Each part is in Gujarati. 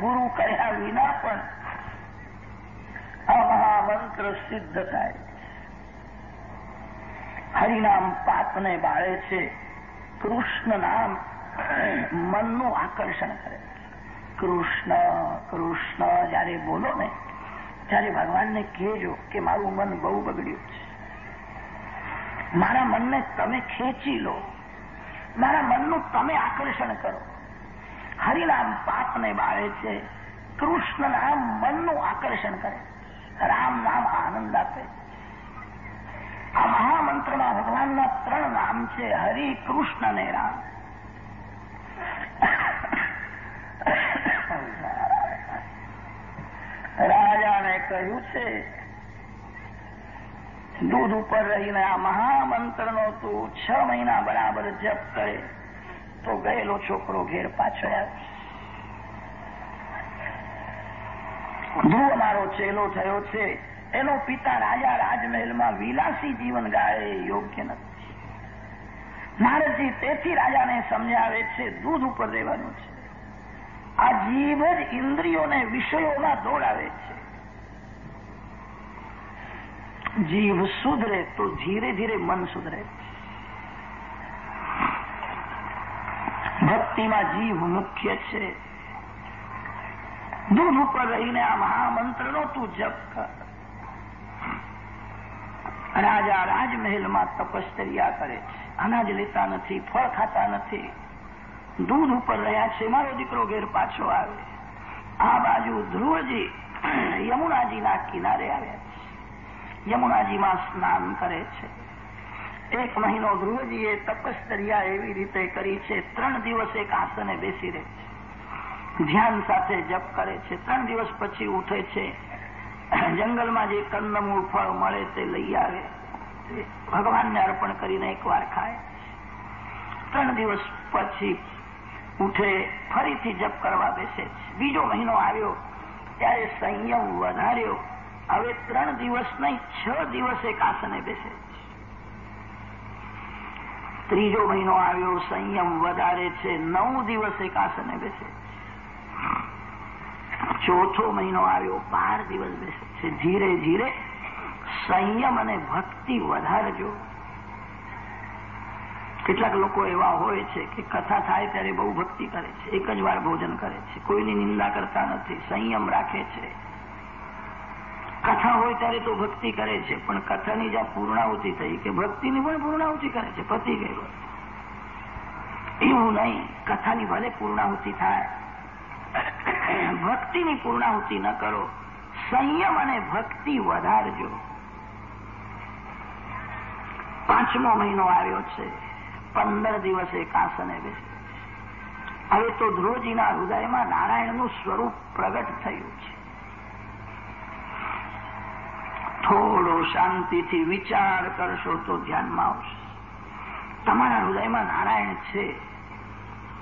ગુરુ કર્યા વિના પણ આ મહામંત્ર સિદ્ધ થાય હરિનામ પાપને બાળે છે. કૃષ્ણ નામ મનનું આકર્ષણ કરે કૃષ્ણ કૃષ્ણ, જ્યારે બોલો ને, ત્યારે ભગવાનને કહેજો કે મારું મન બહુ બગડ્યું છે. મારા મનને તમે ખેંચી લો. મારા મનનું તમે આકર્ષણ કરો. હરિનામ પાપને બાળે છે. કૃષ્ણ નામ મનનું આકર્ષણ કરે. રામ નામ આનંદ આપે. આ મહામંત્રમાં ભગવાનના ત્રણ નામ છે, હરિ, કૃષ્ણ ને રામ. રાજાને કહ્યું છે, દૂધ ઉપર રહીને આ મહામંત્રનો તું છ મહિના બરાબર જપ કરે. તો ગયેલો છોકરો ઘેર આવે ધ્રુવ મારો ચેલો થયો છે એનો પિતા રાજા રાજમહેલમાં વિલાસી જીવન ગાળે યોગ્ય નથી નારદજી તેથી રાજાને સમજાવે છે દૂધ ઉપર રહેવાનું છે આ જીવ જ ઇન્દ્રિયોને વિષયોમાં દોડાવે છે જીવ સુધરે તો ધીરે ધીરે મન સુધરે ભક્તિમાં જીવ મુખ્ય છે. દૂધ ઉપર રહીને આ મહામંત્રનો તું જપ કર. રાજા રાજમહેલમાં તપશ્ચર્યા કરે છે. અનાજ લેતા નથી, ફળ ખાતા નથી. દૂધ ઉપર રહ્યા છે, મારો દીકરો ઘેર પાછો આવે. આ બાજુ ધ્રુવજી યમુનાજીના કિનારે આવ્યા છે. યમુનાજીમાં સ્નાન કરે છે. એક મહિનો ગૃહજીએ તપશ્ચર્યા એવી રીતે કરી છે, ત્રણ દિવસ એક આસને બેસી રહે છે. ધ્યાન સાથે જપ કરે છે. ત્રણ દિવસ પછી ઉઠે છે. જંગલમાં જે કંદમૂળ ફળ મળે તે લઈ આવે. ભગવાનને અર્પણ કરીને એકવાર ખાય. ત્રણ દિવસ પછી ઉઠે, ફરીથી જપ કરવા બેસે છે. બીજો મહિનો આવ્યો, ત્યારે સંયમ વધાર્યો. હવે ત્રણ દિવસ નહીં, છ દિવસ એક આસને બેસે ત્રીજો મહિનો આવ્યો, સંયમ વધારે છે, નવ દિવસ એકાસને બેસે. ચોથો મહિનો આવ્યો, બાર દિવસ બેસે. છે, ધીરે ધીરે સંયમ અને ભક્તિ વધારજો. કેટલાક લોકો એવા હોય છે કે કથા થાય ત્યારે બહુ ભક્તિ કરે છે, એક જ વાર ભોજન કરે છે, કોઈની નિંદા કરતા નથી, સંયમ રાખે છે. કથા હોય ત્યારે તો ભક્તિ કરે છે. પણ કથાની જ્યાં પૂર્ણાહુતિ થઈ કે ભક્તિની પણ પૂર્ણાહુતિ કરે છે. પતિ ગયો. એવું નહીં. કથાની ભલે પૂર્ણાહુતિ થાય. ભક્તિની પૂર્ણાહુતિ ન કરો. સંયમ અને ભક્તિ વધારજો. પાંચમો મહિનો આવ્યો છે. પંદર દિવસે કાસને બેસે હવે તો ધ્રુવજીના હૃદયમાં નારાયણનું સ્વરૂપ પ્રગટ થયું છે. થોડો શાંતિથી વિચાર કરશો તો ધ્યાનમાં આવશે. તમારા હૃદયમાં નારાયણ છે.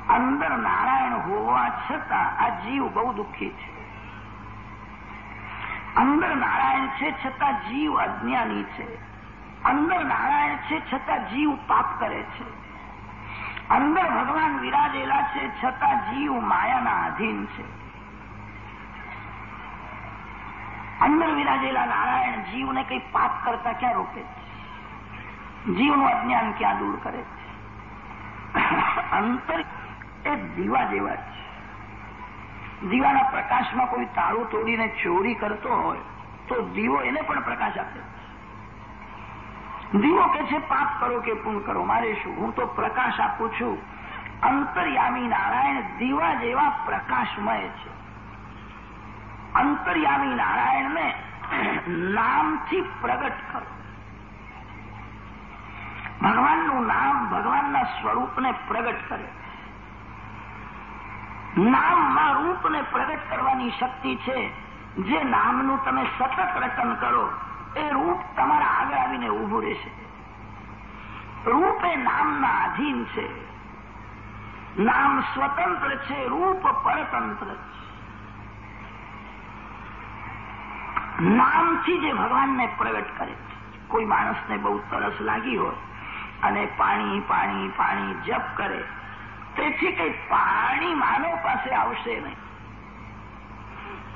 અંદર નારાયણ હોવા છતાં આ જીવ બહુ દુઃખી છે. અંદર નારાયણ છે છતાં જીવ અજ્ઞાની છે. અંદર નારાયણ છે છતાં જીવ પાપ કરે છે. અંદર ભગવાન વિરાજેલા છે છતાં જીવ માયાના આધીન છે. અંદર વિરાજેલા નારાયણ જીવને કઈ પાપ કરતા ક્યાં રોકે? જીવનું અજ્ઞાન ક્યાં દૂર કરે? અંતર એ દીવા જેવા છે. દીવાના પ્રકાશમાં કોઈ તાળું તોડીને ચોરી કરતો હોય, તો દીવો એને પણ પ્રકાશ આપે. દીવો કે છે, પાપ કરો કે પૂર્ણ કરો, મારે શું? હું તો પ્રકાશ આપું છું. અંતર્યામી નારાયણ દીવા જેવા પ્રકાશમય છે. અંતર્યામી નારાયણને નામથી પ્રગટ કરો. ભગવાનનું નામ ભગવાનના સ્વરૂપને પ્રગટ કરે. નામમાં રૂપને પ્રગટ કરવાની શક્તિ છે. જે નામનું તમે સતત રટન કરો, એ રૂપ તમારા આગળ આવીને ઉભું રહેશે. રૂપ એ નામના આધીન છે. નામ સ્વતંત્ર છે, રૂપ પરતંત્ર છે. નામથી જે ભગવાનને પ્રગટ કરે કોઈ માણસને બહુ તરસ લાગી હોય અને પાણી પાણી પાણી જપ કરે, તેથી કઈ પાણી માનવ પાસે આવશે નહીં.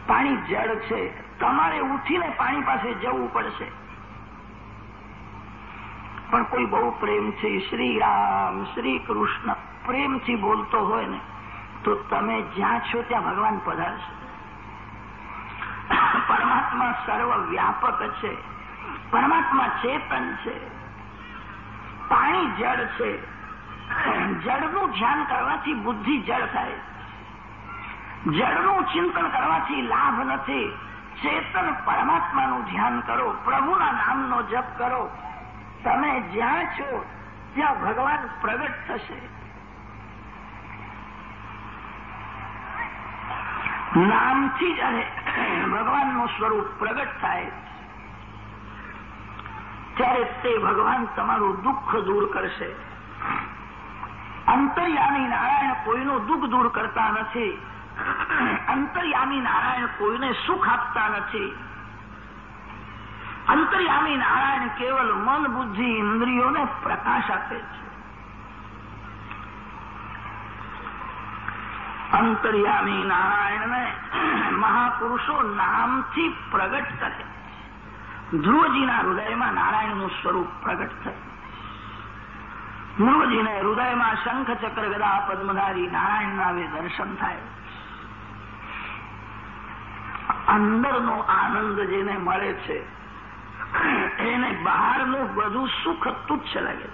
પાણી જળ છે. તમારે ઉઠીને પાણી પાસે જવું પડશે. પણ કોઈ બહુ પ્રેમથી શ્રી રામ, શ્રી કૃષ્ણ પ્રેમથી બોલતો હોય ને, તો તમે જ્યાં છો ત્યાં ભગવાન પધારશે. પરમાત્મા સર્વ વ્યાપક છે. પરમાત્મા ચેતન છે. પાણી જળ છે. જળનું ધ્યાન કરવાથી બુદ્ધિ જળ થાય. જળનું ચિંતન કરવાથી લાભ નથી. ચેતન પરમાત્માનું ધ્યાન કરો. પ્રભુના નામનો જપ કરો. તમે જ્યાં છો, ત્યાં ભગવાન પ્રગટ થશે. નામથી જ્યારે ભગવાનનું સ્વરૂપ પ્રગટ થાય. ત્યારે તે ભગવાન તમારું દુઃખ દૂર કરશે. અંતર્યામી નારાયણ કોઈનું દુઃખ દૂર કરતા નથી. અંતર્યામી નારાયણ કોઈને સુખ આપતા નથી. અંતર્યામી નારાયણ કેવલ મન, બુદ્ધિ, ઇન્દ્રિયોને પ્રકાશ આપે છે. અંતર્યામી નારાયણને મહાપુરુષો નામથી પ્રગટ કરે. ધ્રુવજીના હૃદયમાં નારાયણનું સ્વરૂપ પ્રગટ થયું. ધ્રુવજીને હૃદયમાં શંખ ચક્ર ગદા પદ્મધારી નારાયણના હવે દર્શન થાય. અંદરનો આનંદ જેને મળે છે, એને બહારનું બધું સુખ તુચ્છ લાગે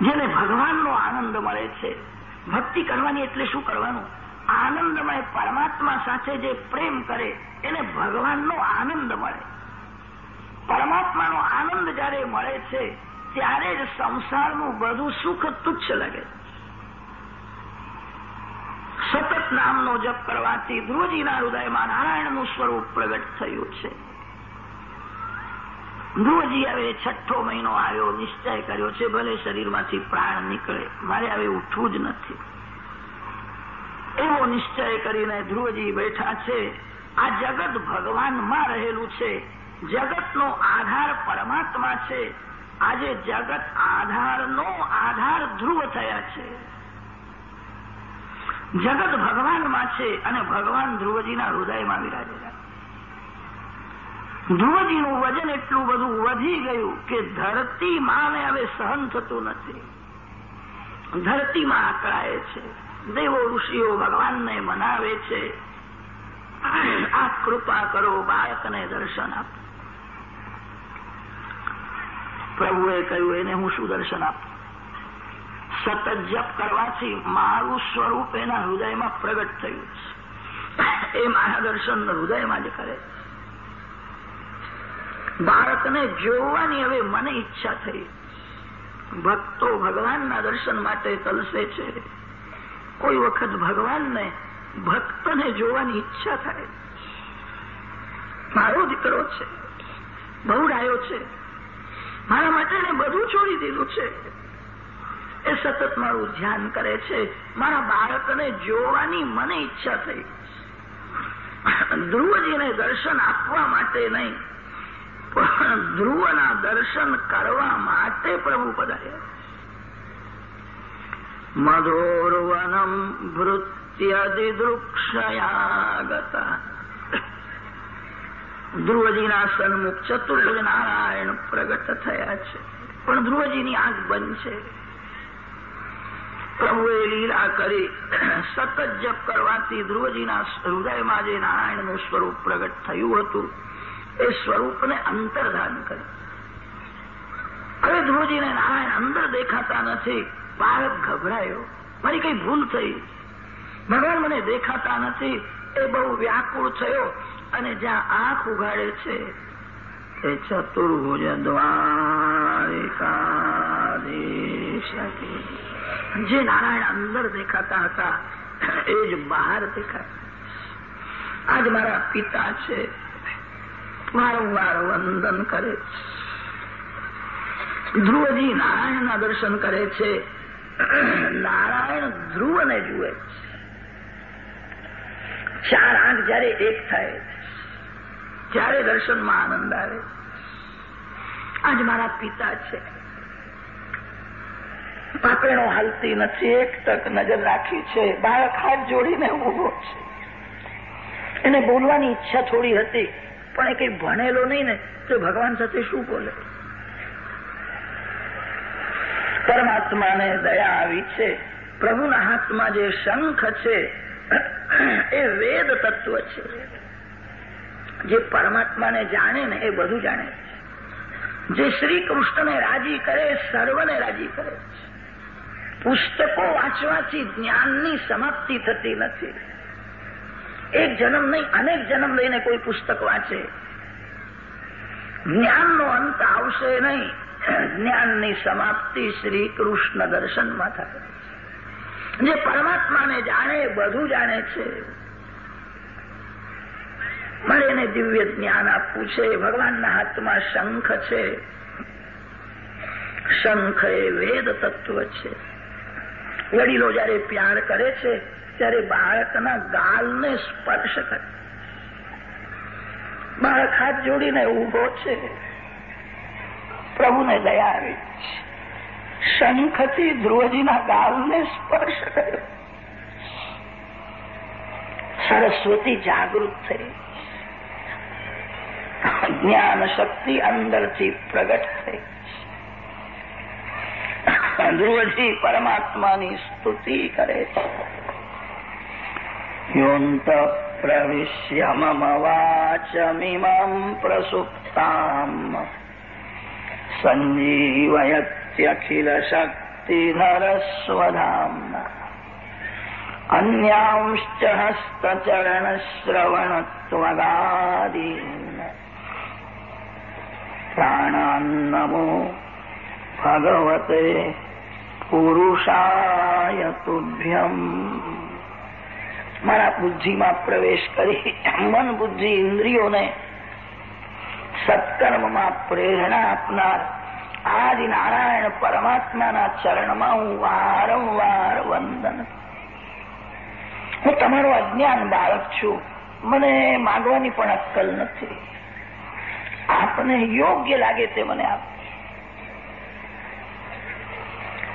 જેને ભગવાનનો આનંદ મળે છે. ભક્તિ કરવાની એટલે શું કરવાનું? આનંદમય પરમાત્મા સાથે જે પ્રેમ કરે, એને ભગવાનનો આનંદ મળે. પરમાત્માનો આનંદ જ્યારે મળે છે, ત્યારે જ સંસારનું બધું સુખ તુચ્છ લાગે. સતત નામનો જપ કરવાથી ધ્રુવજીના હૃદયમાં નારાયણનું સ્વરૂપ પ્રગટ થયું છે. ધ્રુવજી હવે છઠ્ઠો મહિનો આવ્યો, નિશ્ચય કર્યો છે, ભલે શરીરમાંથી પ્રાણ નીકળે. મારે હવે ઉઠવું જ નથી. એવો નિશ્ચય કરીને ધ્રુવજી બેઠા છે. આ જગત ભગવાનમાં રહેલું છે. જગતનો આધાર પરમાત્મા છે. આજે જગત આધારનો આધાર ધ્રુવ થયા છે. જગત ભગવાનમાં છે અને ભગવાન ધ્રુવજીના હૃદયમાં વિરાજેલા ધ્રુવજીનું વજન એટલું બધું વધી ગયું કે ધરતી માને હવે સહન થતું નથી. ધરતીમાં આકળાય છે. દેવો ઋષિઓ ભગવાનને મનાવે છે. આ કૃપા કરો, બાળકને દર્શન આપ. પ્રભુએ કહ્યું, એને હું શું દર્શન આપું? સતત જપ કરવાથી મારું સ્વરૂપ એના હૃદયમાં પ્રગટ થયું છે. એ મારા દર્શન હૃદયમાં જ કરે બાળકને જોવાની હવે મને ઈચ્છા થઈ. ભક્તો ભગવાનના દર્શન માટે તલસે છે. કોઈ વખત ભગવાનને ભક્તને જોવાની ઈચ્છા થાય. મારો દીકરો છે. બહુ ડાયો છે. મારા માટે એને બધું છોડી દીધું છે. એ સતત મારું ધ્યાન કરે છે. મારા બાળકને જોવાની મને ઈચ્છા થઈ. ધ્રુવજીને દર્શન આપવા માટે નહીં. પણ ધ્રુવના દર્શન કરવા માટે પ્રભુ પધાર્યા મધોરવનમ ભૃત્યદિદૃક્ષયાગતા. ધ્રુવજીના સન્મુખ ચતુર્ભુજ નારાયણ પ્રગટ થયા છે. પણ ધ્રુવજીની આંખ બંધ છે. પ્રભુએ લીલા કરી સતત જપ કરવાથી ધ્રુવજીના હૃદયમાં જે નારાયણનું સ્વરૂપ પ્રગટ થયું હતું એ સ્વરૂપને અંતર્ધાન કર્યું હવે ધ્રુવજીને નારાયણ અંદર દેખાતા નથી. બાળક ગભરાયો. મારી કઈ ભૂલ થઈ? ભગવાન મને દેખાતા નથી. એ બહુ વ્યાકુળ થયો અને જ્યાં આંખ ઉગાડે છે, એ ચતુર્ભુજ દ્વારિકાધીશ જે નારાયણ અંદર દેખાતા હતા, એ જ બહાર દેખાતા. આજ મારા પિતા છે. વારંવાર વંદન કરે ધ્રુવજી નારાયણના દર્શન કરે છે. નારાયણ ધ્રુવને જુએ ચાર આંખ જયારે એક થાય, ત્યારે દર્શનમાં આનંદ આવે. આજ મારા પિતા છે. પાપેણો હાલતી નથી, એક તક નજર રાખી છે. બાળક હાથ જોડીને ઊભો છે. એને બોલવાની ઈચ્છા થોડી હતી. પણ એ કઈ ભણેલો નહીં ને તો ભગવાન સાથે શું બોલે? પરમાત્માને દયા આવી છે. પ્રભુના હાથમાં જે શંખ છે, એ વેદ તત્વ છે. જે પરમાત્માને જાણે ને એ બધું જાણે છે. જે શ્રી કૃષ્ણને રાજી કરે, સર્વને રાજી કરે છે. પુસ્તકો વાંચવાથી જ્ઞાનની સમાપ્તિ થતી નથી. એક જન્મ નહીં, અનેક જન્મ લઈને કોઈ પુસ્તક વાંચે. જ્ઞાનનો અંત આવશે નહીં. જ્ઞાનની સમાપ્તિ શ્રી કૃષ્ણ દર્શનમાં થાય જે પરમાત્માને જાણે, બધું જાણે છે. મારે એને દિવ્ય જ્ઞાન આપવું છે. ભગવાનના હાથમાં શંખ છે. શંખ એ વેદ તત્વ છે. વડીલો જયારે પ્યાર કરે છે ત્યારે બાળકના ગાલને સ્પર્શ કરે. બાળક હાથ જોડીને ઊભો છે. પ્રભુને દયા આવી શંખથી ધ્રુવજીના ગાલને સ્પર્શ કર્યો. સરસ્વતી જાગૃત થઈ. જ્ઞાન શક્તિ અંદરથી પ્રગટ થઈ. ધ્રુવજી પરમાત્માની સ્તુતિ કરે છે. योऽन्तः प्रविश्य मम वाचमिमम् प्रसुप्ताम् सञ्जीवयत्यखिलशक्तिधरस्वधाम्ना अन्यांश्च हस्तचरणश्रवणत्वगादीन् प्राणान्नमो भगवते पुरुषाय तुभ्यम् મારા બુદ્ધિમાં પ્રવેશ કરી મન બુદ્ધિ ઇન્દ્રિયોને સત્કર્મમાં પ્રેરણા આપનાર આજ નારાયણ પરમાત્માના ચરણમાં હું વારંવાર વંદન. હું તમારો અજ્ઞાન બાળક છું. મને માગવાની પણ અક્કલ નથી. આપને યોગ્ય લાગે તે મને આપ.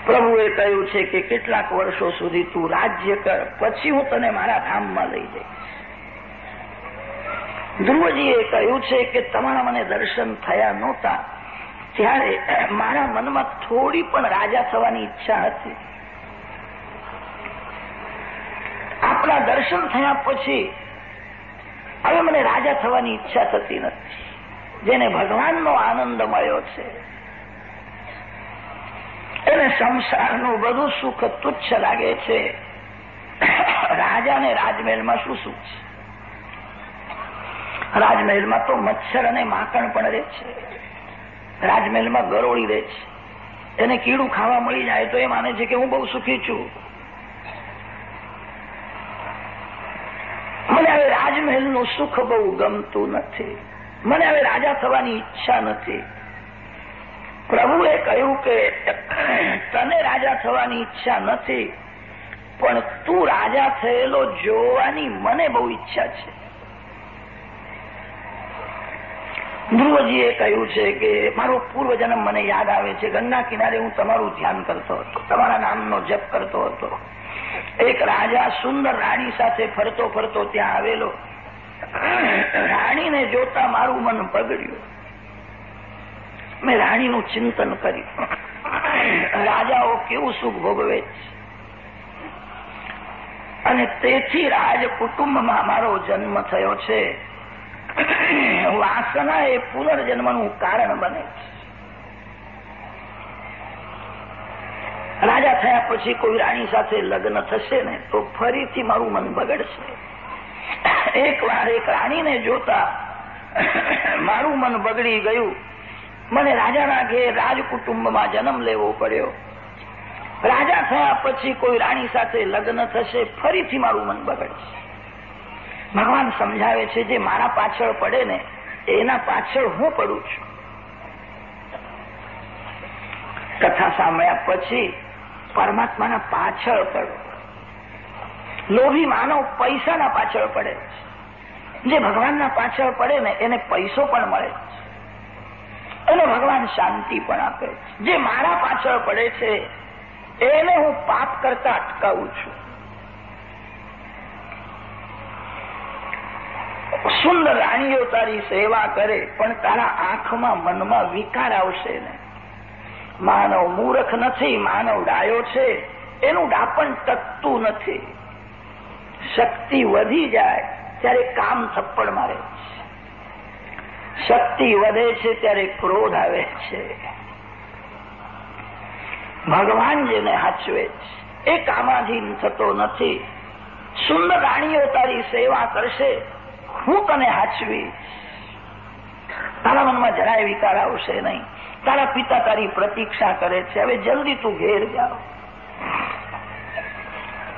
પ્રભુએ કહ્યું છે કે કેટલાક વર્ષો સુધી તું રાજ્ય કર, પછી હું તને મારા ધામમાં લઈ જઈશ. ધ્રુવજીએ કહ્યું છે કે તમારા મને દર્શન થયા નહોતા. ત્યારે મારા મનમાં થોડી પણ રાજા થવાની ઈચ્છા હતી. આપણા દર્શન થયા પછી હવે મને રાજા થવાની ઈચ્છા થતી નથી, જેને ભગવાનનો આનંદ મળ્યો છે. એને સંસારનું બધું સુખ તુચ્છ લાગે છે. રાજાને રાજમહેલમાં શું સુખ છે? રાજમહેલમાં તો મચ્છર અને માકણ પણ રહે છે. રાજમહેલમાં ગરોળી રહે છે. એને કીડું ખાવા મળી જાય તો એ માને છે કે હું બહુ સુખી છું. મને હવે રાજમહેલનું સુખ બહુ ગમતું નથી. મને હવે રાજા થવાની ઈચ્છા નથી. પ્રભુએ કહ્યું કે તને રાજા થવાની ઈચ્છા નથી, પણ તું રાજા થયેલો જોવાની મને બહુ ઈચ્છા છે. ધ્રુવજીએ કહ્યું છે કે મારો પૂર્વજન્મ મને યાદ આવે છે. ગંગા કિનારે હું તમારું ધ્યાન કરતો હતો, તમારા નામનો જપ કરતો હતો. એક રાજા સુંદર રાણી સાથે ફરતો ફરતો ત્યાં આવેલો. રાણીને જોતા મારું મન બગડ્યું. મેં રાણીનું ચિંતન કર્યું. રાજાઓ કેવું સુખ ભોગવે અને તેથી રાજ કુટુંબમાં મારો જન્મ થયો છે. વાસના એ પુનર્જન્મનું કારણ બને રાજા થયા પછી કોઈ રાણી સાથે લગ્ન થશે ને, તો ફરીથી મારું મન બગડશે. એક વાર એક રાણીને જોતા મારું મન બગડી ગયું. મને રાજાના ઘેર રાજકુટુંબમાં જન્મ લેવો પડ્યો. રાજા થયા પછી કોઈ રાણી સાથે લગ્ન થશે, ફરીથી મારું મન બગડશે. ભગવાન સમજાવે છે, જે મારા પાછળ પડે ને, એના પાછળ હું પડું છું. કથા સાંભળ્યા પછી પરમાત્માના પાછળ પડો. લોભી માનવ પૈસાના પાછળ પડે જે ભગવાનના પાછળ પડે ને, એને પૈસો પણ મળે અને ભગવાન શાંતિ પણ આપે જે મારા પાછળ પડે છે, એને હું પાપ કરતા અટકાવું છું. સુંદર રાણીઓ તારી સેવા કરે, પણ તારા આંખમાં, મનમાં વિકાર આવશે ને માનવ મૂર્ખ નથી, માનવ ડાયો છે. એનું ડાપણ ટકતું નથી. શક્તિ વધી જાય, ત્યારે કામ થપ્પડ મારે શક્તિ વધે છે ત્યારે ક્રોધ આવે છે. ભગવાન જેને હાચવે છે. એ કામાધીન થતો નથી. સુંદર રાણીઓ તારી સેવા કરશે. હું તને હાચવી. તારા મનમાં જરાય વિકાર આવશે નહીં. તારા પિતા તારી પ્રતીક્ષા કરે છે. હવે જલ્દી તું ઘેર જાઓ.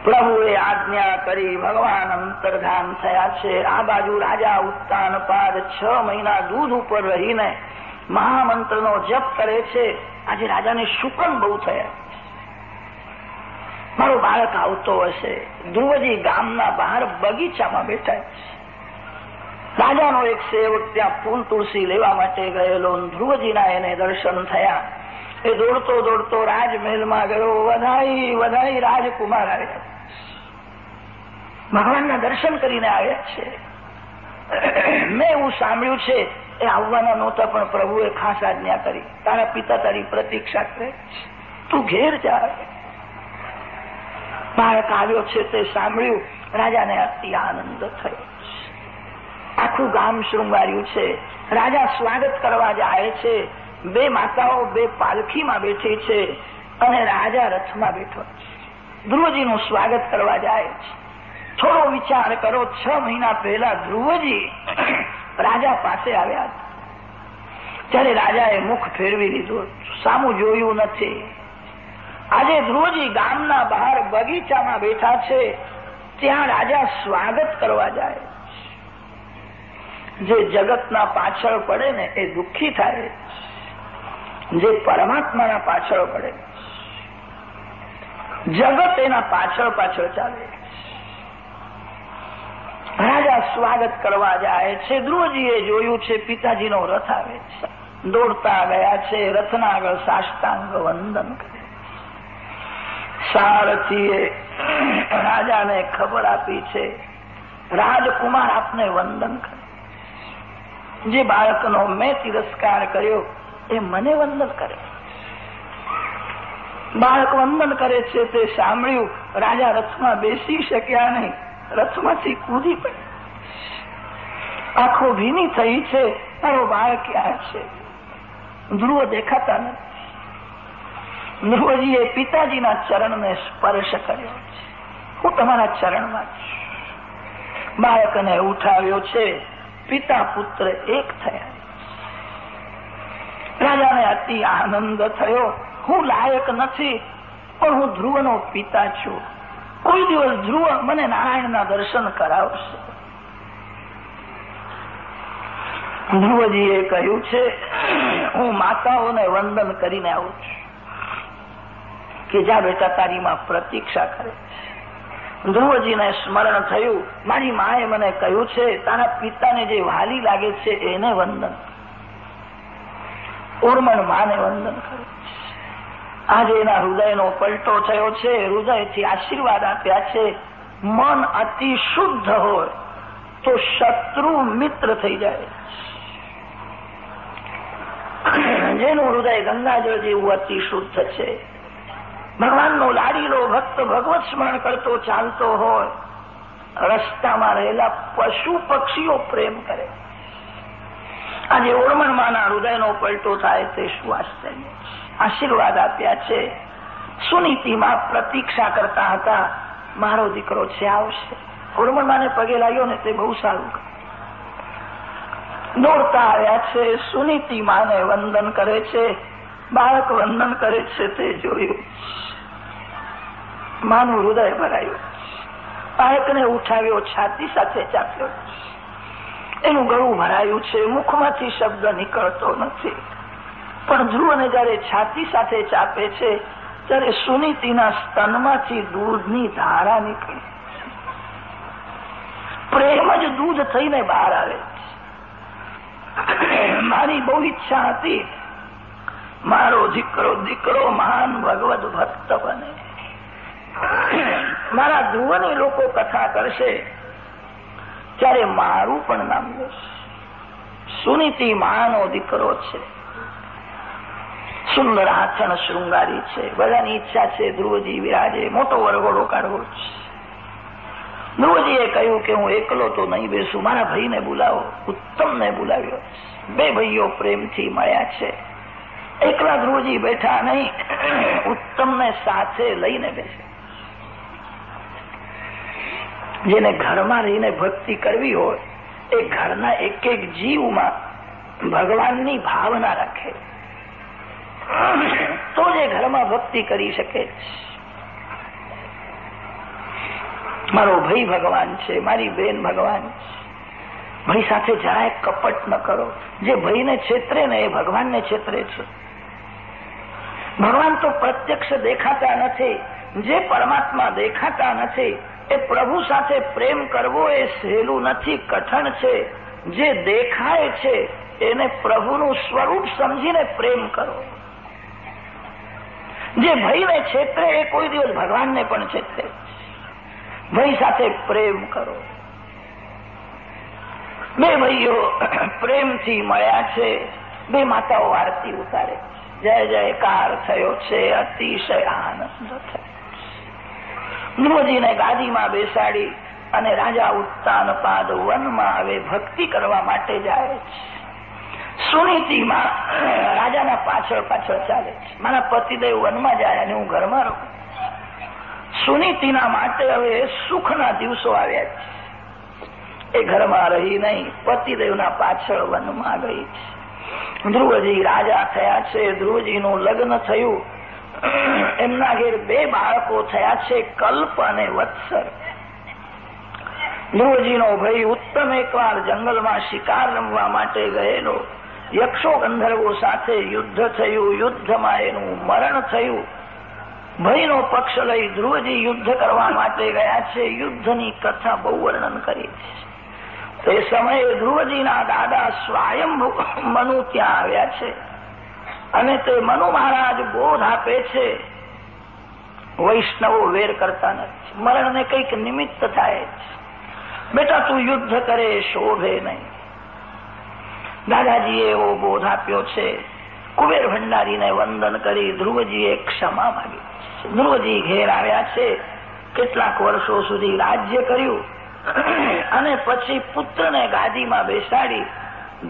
પ્રભુએ આજ્ઞા કરી, ભગવાન અંતર્ધાન થયા છે. આ બાજુ રાજા ઉત્તાન પાદ છ મહિના દૂધ ઉપર રહીને મહામંત્રનો જપ કરે છે. આજે રાજાને શુકન બહુ થયા. મારો બાળક આવતો હશે. ધ્રુવજી ગામના બહાર બગીચામાં બેઠા રાજાનો એક સેવક ત્યાં ફૂલ તુલસી લેવા માટે ગયેલો ધ્રુવજીના એને દર્શન થયા. એ દોડતો દોડતો રાજમહેલમાં ગયો. વધાઈ વધાઈ રાજકુમાર આવ્યા. ભગવાનના દર્શન કરીને આવ્યા છે. મેં એવું સાંભળ્યું છે, એ આવવાના નહોતા, પણ પ્રભુએ ખાસ આજ્ઞા કરી. તારા પિતા તારી પ્રતીક્ષા કરે તું ઘેર જા. બાળક આવ્યો છે તે સાંભળ્યું, રાજાને અતિ આનંદ થયો આખું ગામ શૃંગાર્યું છે. રાજા સ્વાગત કરવા જાય છે. બે માતાઓ બે પાલખીમાં બેઠી છે અને રાજા રથમાં બેઠો છે. ધ્રુવજીનું સ્વાગત કરવા જાય છે. થોડો વિચાર કરો, છ મહિના પહેલા ધ્રુવજી રાજા પાસે આવ્યા ત્યારે રાજાએ મુખ ફેરવી લીધું. સામું જોયું નથી. આજે ધ્રુવજી ગામના બહાર બગીચામાં બેઠા છે. ત્યાં રાજા સ્વાગત કરવા જાય જે જગતના પાછળ પડે ને એ દુઃખી થાય. જે પરમાત્માના પાછળ પડે. જગત એના પાછળ પાછળ ચાલે રાજા સ્વાગત કરવા જાય છે. ધ્રુવજીએ જોયું છે, પિતાજીનો રથ આવે છે. દોડતા ગયા છે, રથના આગળ સાષ્ટાંગ વંદન કરે સારથીએ રાજાને ખબર આપી છે, રાજકુમાર આપને વંદન કરે જે બાળકનો મેં તિરસ્કાર કર્યો, એ મને વંદન કરે બાળક વંદન કરે છે, તે સાંભળ્યું, રાજા રથમાં બેસી શક્યા નહીં, રથમાંથી કૂદી પડે આંખો ભીની થઈ છે તારો બાળ ક્યાં છે. ધ્રુવ દેખાતા નથી. ધ્રુવજીએ પિતાજીના ચરણને સ્પર્શ કર્યો છે. હું તમારા ચરણમાં છું. બાળકને ઉઠાવ્યો છે. પિતા પુત્ર એક થયા. રાજાને અતિ આનંદ થયો. હું લાયક નથી, પણ હું ધ્રુવનો પિતા છું. કોઈ દિવસ ધ્રુવ મને નારાયણના દર્શન કરાવશે. ધ્રુવજીએ કહ્યું છે, હું માતાઓને વંદન કરીને આવું છું કે જા બેટા તારીમાં પ્રતીક્ષા કરે ધ્રુવજીને સ્મરણ થયું, મારી માએ મને કહ્યું છે, તારા પિતાને જે વાલી લાગે છે એને વંદન ઓરમણ માને વંદન કરે આજે એના હૃદયનો પલટો થયો છે, હૃદયથી આશીર્વાદ આપ્યા છે, મન અતિ શુદ્ધ હોય તો શત્રુ મિત્ર થઈ જાય જેનું હૃદય ગંગાજળ જેવું અતિ શુદ્ધ છે. ભગવાનનો લાડીલો ભક્ત ભગવત સ્મરણ કરતો ચાલતો હોય, રસ્તામાં રહેલા પશુ પક્ષીઓ પ્રેમ કરે. આજે ઓળમણમાંના હૃદયનો પલટો થાય તે શું આશ્ચર્ય. આશીર્વાદ આપ્યા છે. સુનીતિમાં પ્રતીક્ષા કરતા હતા, મારો દીકરો છે, આવશે. ઓળમણમાને પગે લાગ્યો ને તે બહુ સારું દોડતા આવ્યા છે, સુનીતિ માને વંદન કરે છે, બાળક વંદન કરે છે તે જોયું. માનું હૃદય ભરાયું. બાળકને ઉઠાવ્યો, છાતી સાથે ચાપ્યો. એનું ગળું ભરાયું છે, મુખમાંથી શબ્દ નીકળતો નથી. પણ ધ્રુવને જયારે છાતી સાથે ચાપે છે, ત્યારે સુનીતિના સ્તનમાંથી દૂધની ધારા નીકળી. પ્રેમ જ દૂધ થઈને બહાર આવે. મારી બહુ ઈચ્છા હતી. મારો દીકરો દીકરો મહાન ભગવત ભક્ત બને. મારા ધ્રુવની લોકો કથા કરશે. ત્યારે મારું પણ નામ લેશે. સુનીતિ માનો દીકરો છે. સુંદર આચરણ શૃંગારી છે. બધાની ઈચ્છા છે ધ્રુવજી વિરાજે, મોટો વરઘોડો કાઢવો છે. ધ્રુવજીએ કહ્યું કે હું એકલો તો નહીં બેસું. મારા ભાઈને બોલાવો. ઉત્તમને બોલાવ્યો. બે ભાઈઓ પ્રેમથી મળ્યા છે. એકલા ધ્રુવજી બેઠા નહીં. ઉત્તમને સાથે લઈને બેસે. જેને ઘરમાં રહીને ભક્તિ કરવી હોય, એ ઘરના એક એક જીવમાં ભગવાનની ભાવના રાખે. તો જે ઘરમાં ભક્તિ કરી શકે. મારો ભાઈ ભગવાન છે, મારી બેન ભગવાન છે. ભાઈ સાથે જરાય કપટ ન કરો. જે ભાઈને છેતરે ને એ ભગવાનને છેતરે છે. ભગવાન તો પ્રત્યક્ષ દેખાતા નથી. જે પરમાત્મા દેખાતા નથી, એ પ્રભુ સાથે પ્રેમ કરવો એ સહેલું નથી, કઠણ છે. જે દેખાય છે, એને પ્રભુનું સ્વરૂપ સમજીને પ્રેમ કરો. જે ભયને છેતરે, એ કોઈ દિવસ ભગવાનને પણ છેતરે. ભય સાથે પ્રેમ કરો. બે ભાઈઓ પ્રેમથી મળ્યા છે. બે માતાઓ આરતી ઉતારે જય જયકાર થયો છે. અતિશય આનંદ થયો ગાદીમાં બેસાડી અને રાજા ઉત્તાન પાદ વનમાં હવે ભક્તિ કરવા માટે જાય છે. સુનીતિમાં રાજાના પાછળ પાછળ ચાલે છે. મારા પતિદેવ વનમાં જાય અને હું ઘરમાં રહું. સુનીતિના માટે હવે સુખના દિવસો આવ્યા છે. એ ઘરમાં રહી નહીં, પતિદેવના પાછળ વનમાં ગઈ છે. ધ્રુવજી રાજા થયા છે, ધ્રુવજીનું લગ્ન થયું. એમના ઘેર બે બાળકો થયા છે, કલ્પ અને વત્સર. ધ્રુવજીનો ભાઈ ઉત્તમ એકવાર જંગલમાં શિકાર રમવા માટે ગયેલો. યક્ષો ગંધર્વો સાથે યુદ્ધ થયું, યુદ્ધમાં એનું મરણ થયું. ભયનો પક્ષ લઈ ધ્રુવજી યુદ્ધ કરવા માટે ગયા છે. યુદ્ધની કથા બહુ વર્ણન કરી છે. તે સમયે ધ્રુવજીના દાદા સ્વયં મનુ ત્યાં આવ્યા છે. અને તે મનુ મહારાજ બોધ આપે છે. વૈષ્ણવો વેર કરતા નથી. મરણને કંઈક નિમિત્ત થાય છે. બેટા, તું યુદ્ધ કરે, શોભે નહીં. દાદાજીએ એવો બોધ આપ્યો છે. કુબેર ભંડારીને વંદન કરી ધ્રુવજીએ ક્ષમા માંગી. ધ્રુવજી ઘેર આવ્યા છે. કેટલાક વર્ષો સુધી રાજ્ય કર્યું. અને પછી પુત્રને ગાદીમાં બેસાડી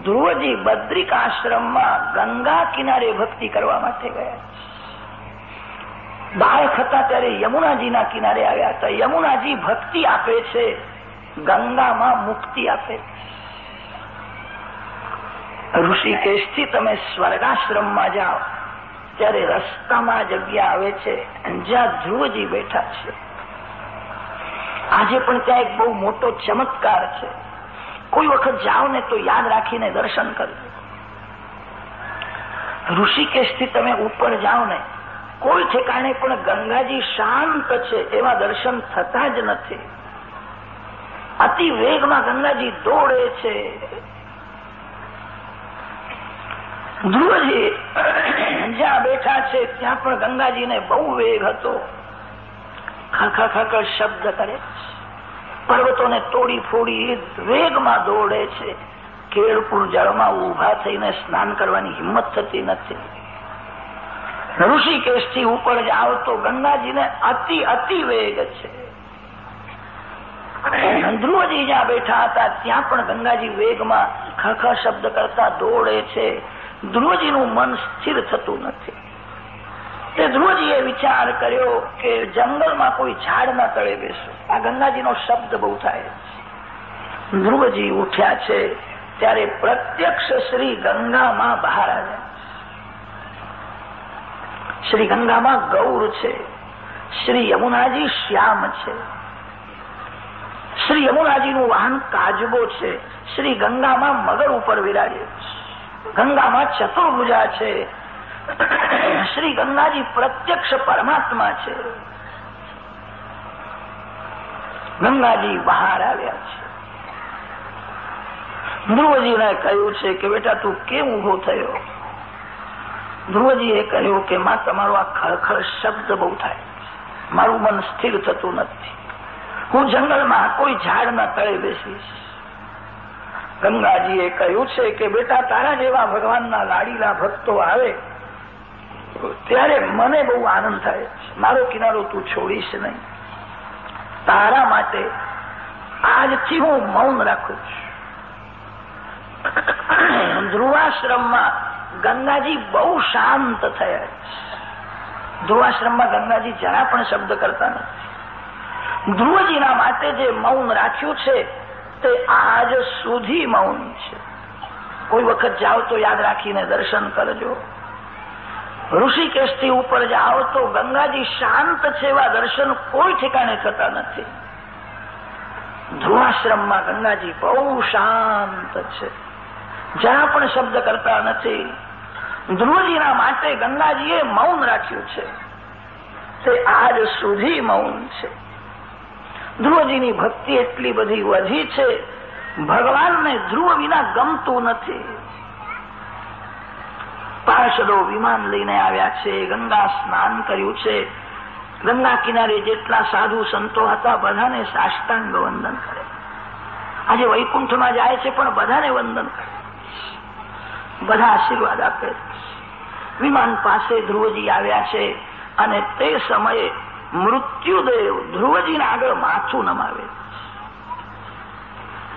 ધ્રુવજી બદ્રિક આશ્રમમાં ગંગા કિનારે ભક્તિ કરવા માટે ગયા. બાળક હતા ત્યારે યમુનાજીના કિનારે આવ્યા હતા. યમુનાજી ભક્તિ આપે છે. ગંગામાં મુક્તિ આપે. ઋષિકેશથી તમે સ્વર્ગાશ્રમમાં જાઓ. ત્યારે રસ્તામાં જગ્યા આવે છે જ્યાં ધ્રુવજી બેઠા છે. આજે પણ ત્યાં એક બહુ મોટો ચમત્કાર છે. કોઈ વખત જાઓ ને તો યાદ રાખીને દર્શન કરજો. ઋષિકેશથી તમે ઉપર જાઓ ને કોઈ ઠેકાણે પણ ગંગાજી શાંત છે એવા દર્શન થતા જ નથી. અતિ વેગમાં ગંગાજી દોડે છે. ધ્રુવજી જ્યાં બેઠા છે, ત્યાં પણ ગંગાજીને બહુ વેગ હતો. ખખા ખખડ શબ્દ કરે પર્વતોને તોડી ફોડી વેગમાં દોડે છે. કેળપુર જળમાં ઊભા થઈને સ્નાન કરવાની હિંમત થતી નથી. ઋષિકેશથી ઉપર જાઓ તો ગંગાજીને અતિ અતિ વેગ છે. ધ્રુવજી જ્યાં બેઠા હતા, ત્યાં પણ ગંગાજી વેગમાં ખખ શબ્દ કરતા દોડે છે. ધ્રુવજીનું મન સ્થિર થતું નથી. તે ધ્રુવજીએ વિચાર કર્યો કે જંગલમાં કોઈ ઝાડના તળે બેસો. આ ગંગાજીનો શબ્દ બહુ થાય ધ્રુવજી ઉઠ્યા છે ત્યારે પ્રત્યક્ષ શ્રી ગંગામાં બહાર આવ્યા શ્રી ગંગામાં ગૌર છે. શ્રી યમુનાજી શ્યામ છે. શ્રી યમુનાજીનું વાહન કાજબો છે. શ્રી ગંગામાં મગર ઉપર વિરાજ્યો છે. ગંગામાં ચતુર્ભુજા છે. શ્રી ગંગાજી પ્રત્યક્ષ પરમાત્મા છે. ગંગાજી બહાર આવ્યા છે. ધ્રુવજીને કહ્યું છે કે, બેટા, તું કેમ ઊભો થયો? ધ્રુવજીએ કહ્યું કે, માં, તમારો આ ખળખળ શબ્દ બહુ થાય મારું મન સ્થિર થતું નથી. હું જંગલમાં કોઈ ઝાડના તળે બેસીશ. ગંગાજીએ કહ્યું છે કે બેટા, તારા જેવા ભગવાનના લાડીલા ભક્તો આવે ત્યારે મને બહુ આનંદ થાય. મારો કિનારો તું છોડીશ નહીં. તારા માટે આજથી હું મૌન રાખું છું. ધ્રુવાશ્રમમાં ગંગાજી બહુ શાંત થયા ધ્રુવાશ્રમમાં ગંગાજી જરા પણ શબ્દ કરતા નથી. ધ્રુવજીના માટે જે મૌન રાખ્યું છે તે આજ સુધી મૌન છે. કોઈ વખત જાઓ તો યાદ રાખીને દર્શન કરજો. ઋષિકેશથી ઉપર જાઓ તો ગંગાજી શાંત છે એવા દર્શન કોઈ ઠેકાણે થતા નથી. ધ્રુવાશ્રમમાં ગંગાજી બહુ શાંત છે. જરા પણ શબ્દ કરતા નથી. ધ્રુવજીના માટે ગંગાજીએ મૌન રાખ્યું છે. તે આજ સુધી મૌન છે. ધ્રુવજીની ભક્તિ એટલી બધી વધી છે, ભગવાનને ધ્રુવ વિના ગમતું નથી. પાર્ષદો વિમાન લઈને આવ્યા છે, ગંગા સ્નાન કર્યું છે. ગંગા કિનારે જેટલા સાધુ સંતો હતા, બધાને સાષ્ટાંગ વંદન કરે. આજે વૈકુંઠમાં જાય છે, પણ બધાને વંદન કરે. બધા આશીર્વાદ આપે. વિમાન પાસે ધ્રુવજી આવ્યા છે, અને તે સમયે મૃત્યુદેવ ધ્રુવજીના આગળ માથું નમાવે.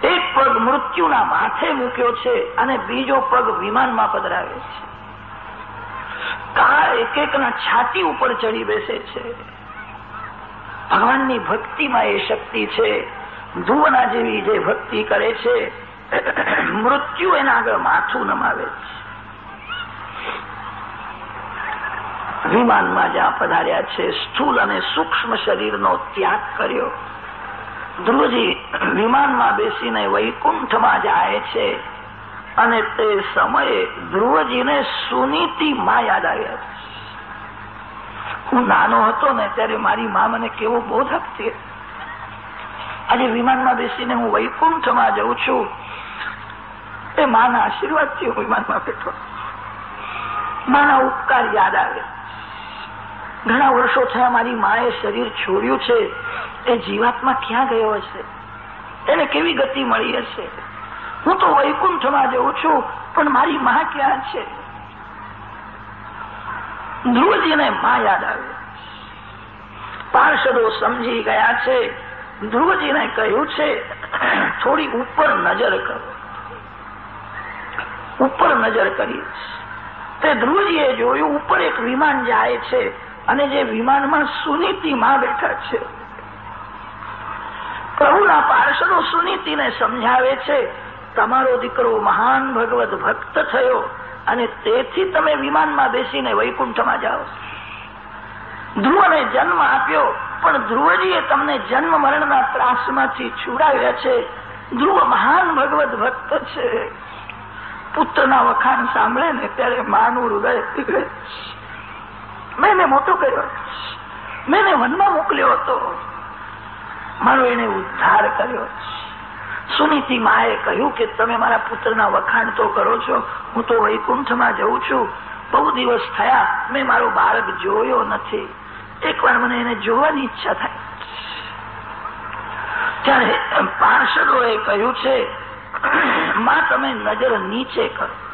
એક પગ મૃત્યુના માથે મૂક્યો છે અને બીજો પગ વિમાનમાં પધરાવે છે. કાળ એક એકના છાતી ઉપર ચડી બેસે છે. ભગવાનની ભક્તિમાં એ શક્તિ છે. ધ્રુવના જેવી જે ભક્તિ કરે છે, મૃત્યુ એના આગળ માથું નમાવે છે. વિમાનમાં જ્યાં પધાર્યા છે. સ્થૂલ અને સૂક્ષ્મ શરીરનો ત્યાગ કર્યો. ધ્રુવજી વિમાનમાં બેસીને વૈકુંઠમાં જાય છે અને તે સમયે ધ્રુવજીને સુનીતિ માં યાદ આવ્યા હું નાનો હતો ને ત્યારે મારી મા મને કેવો બોધ આપતી આજે વિમાનમાં બેસીને હું વૈકુંઠમાં જઉં છું. એ માના આશીર્વાદથી હું વિમાનમાં બેઠો. માના ઉપકાર યાદ આવે ઘણા વર્ષો થયા મારી માએ શરીર છોડ્યું છે. એ જીવાત્મા ક્યાં ગયો હશે? એને કેવી ગતિ મળી હશે? હું તો વૈકુંઠમાં જઉં છું, પણ મારી મા ક્યાં છે? ધ્રુવજીને મા યાદ આવે. પાર્ષદો સમજી ગયા છે. ધ્રુવજીને કહ્યું છે, થોડી ઉપર નજર કરો. ઉપર નજર કરી તે ધ્રુવજીએ જોયું, ઉપર એક વિમાન જાય છે. અને જે વિમાનમાં સુનીતિમાં બેઠા છે. પ્રભુના પાર્ષદો સુનીતિને સમજાવે છે, તમારો દીકરો મહાન ભગવત ભક્ત થયો અને તેથી તમે વિમાનમાં બેસીને વૈકુંઠમાં જાઓ. ધ્રુવને જન્મ આપ્યો, પણ ધ્રુવજીએ તમને જન્મ મરણના ત્રાસમાંથી છુડાવ્યા છે. ધ્રુવ મહાન ભગવત ભક્ત છે. પુત્રના વખાણ સાંભળે ને ત્યારે માનું હૃદય મેં એને મોટો કર્યો મેં એને વનમાં મોકલ્યો હતો. મારો એને ઉદ્ધાર કર્યો સુનીતિ માએ કહ્યું કે તમે મારા પુત્રના વખાણ તો કરો છો. હું તો વૈકુંઠમાં જઉં છું. બહુ દિવસ થયા મેં મારો બાળક જોયો નથી. એકવાર મને એને જોવાની ઈચ્છા થાય. ત્યારે પાર્ષદોએ કહ્યું છે, માં, તમે નજર નીચે કરો.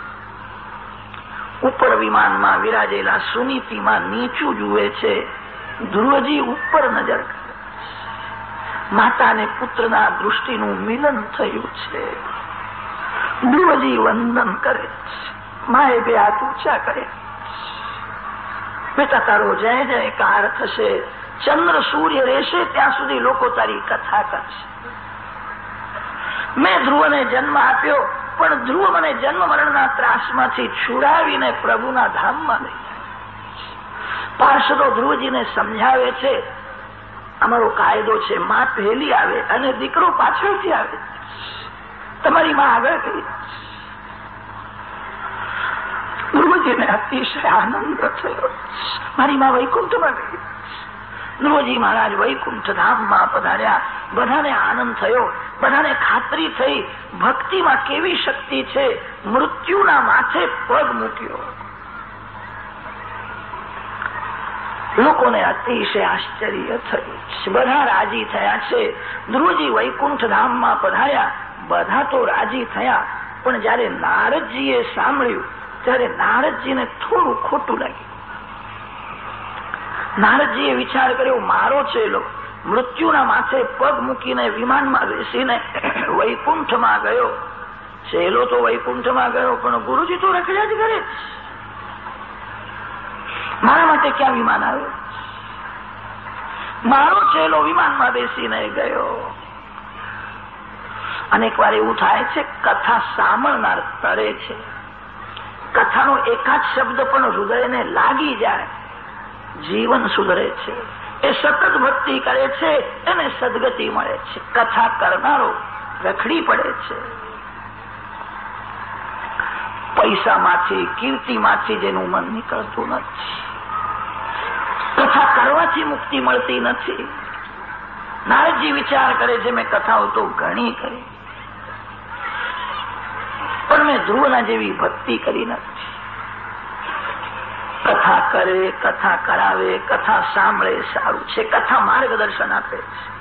ઉપર વિમાનમાં વિરાજેલા સુનીતિમાં નીચું જુએ છે. ધ્રુવજી ઉપર નજર કરે માતા અને પુત્રના દૃષ્ટિનું મિલન થયું છે. ધ્રુવજી વંદન કરે માએ બે હાથ ઊંચા કરે. બેટા તારો જય જયકાર થશે. ચંદ્ર સૂર્ય રહેશે ત્યાં સુધી લોકો તારી કથા કરશે. મેં ધ્રુવને જન્મ આપ્યો. પણ ધ્રુવ મને જન્મ મરણના ત્રાસમાંથી છુડાવીને પ્રભુના ધામમાં લઈ પાર્ષદો ધ્રુવજીને સમજાવે છે, અમારો કાયદો છે, માં પહેલી આવે અને દીકરો પાછળથી આવે. તમારી માં આગળ કરી ધ્રુવજીને અતિશય આનંદ થયો. મારી માં વૈકુંઠમાં ગઈ. ધ્રુવજી મહારાજ વૈકુંઠ ધામમાં પધાર્યા. બધાને આનંદ થયો. બધાને ખાતરી થઈ ભક્તિમાં કેવી શક્તિ છે? મૃત્યુના માથે પગ મૂક્યો. લોકોને અતિશય આશ્ચર્ય થયું બધા રાજી થયા છે. ધ્રુવજી વૈકુંઠ ધામમાં પધાર્યા. બધા તો રાજી થયા. પણ જયારે નારદજીએ સાંભળ્યું, ત્યારે નારદજીને થોડું ખોટું લાગ્યું. નારદજીએ વિચાર કર્યો, મારો ચેલો મૃત્યુના માથે પગ મૂકીને વિમાનમાં બેસીને વૈકુંઠમાં ગયો. સહેલો તો વૈકુંઠમાં ગયો, પણ ગુરુજી તો રખડ્યા જ કરે મારા માટે ક્યાં વિમાન આવ્યું? મારો ચેલો વિમાનમાં બેસીને ગયો. અનેક વાર એવું થાય છે, કથા સાંભળનાર તરે છે. કથાનો એકાદ શબ્દ પણ હૃદયને લાગી જાય. જીવન સુધરે છે. એ સતત ભક્તિ કરે છે, એને સદગતિ મળે છે. કથા કરનારો રખડી પડે છે. પૈસામાંથી, કીર્તિમાંથી જેનું મન નીકળતું નથી. કથા કરવાથી મુક્તિ મળતી નથી. નારદજી વિચાર કરે છે, મેં કથાઓ તો ઘણી કરી. પણ મેં ધ્રુવના જેવી ભક્તિ કરી નથી. કથા કરે, કથા કરાવે, કથા સાંભળે, સારું છે. કથા માર્ગદર્શન આપે છે.